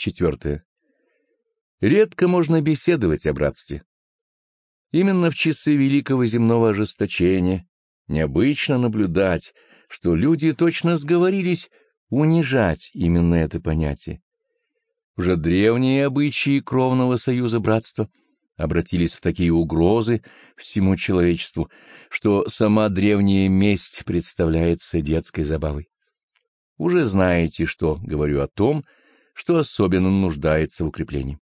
Четвертое. Редко можно беседовать о братстве. Именно в часы великого земного ожесточения необычно наблюдать, что люди точно сговорились унижать именно это понятие. Уже древние обычаи кровного союза братства обратились в такие угрозы всему человечеству, что сама древняя месть представляется детской забавой. Уже знаете, что говорю о том, что особенно нуждается в укреплении.